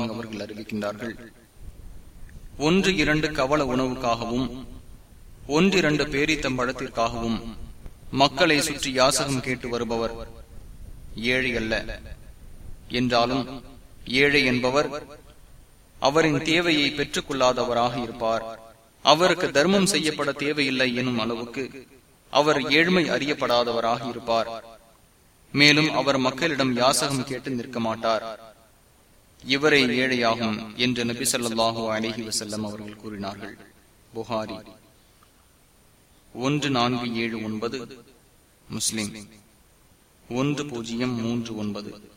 அவர்கள் அறிவிக்கின்றார்கள் ஒன்று இரண்டு கவல உணவுக்காகவும் ஒன்றிரண்டு பேரித்தம்பழத்திற்காகவும் மக்களை சுற்றி யாசகம் கேட்டு வருபவர் ஏழை அல்ல. என்றாலும் ஏழை என்பவர் அவரின் தேவையை பெற்றுக் கொள்ளாதவராக இருப்பார். அவருக்கு தர்மம் செய்யப்பட தேவையில்லை எனும் அளவுக்கு அவர் ஏழ்மை அறியப்படாதவராக இருப்பார். மேலும் அவர் மக்களிடம் யாசகம் கேட்டு நிற்க மாட்டார். இவரே ஏழையாகும் என்று நபி சொல்லாஹு அலஹி வசல்லம் அவர்கள் கூறினார்கள். புகாரி. ஒன்று நான்கு ஏழு ஒன்பது. முஸ்லிம். ஒன்று பூஜ்ஜியம் மூன்று ஒன்பது.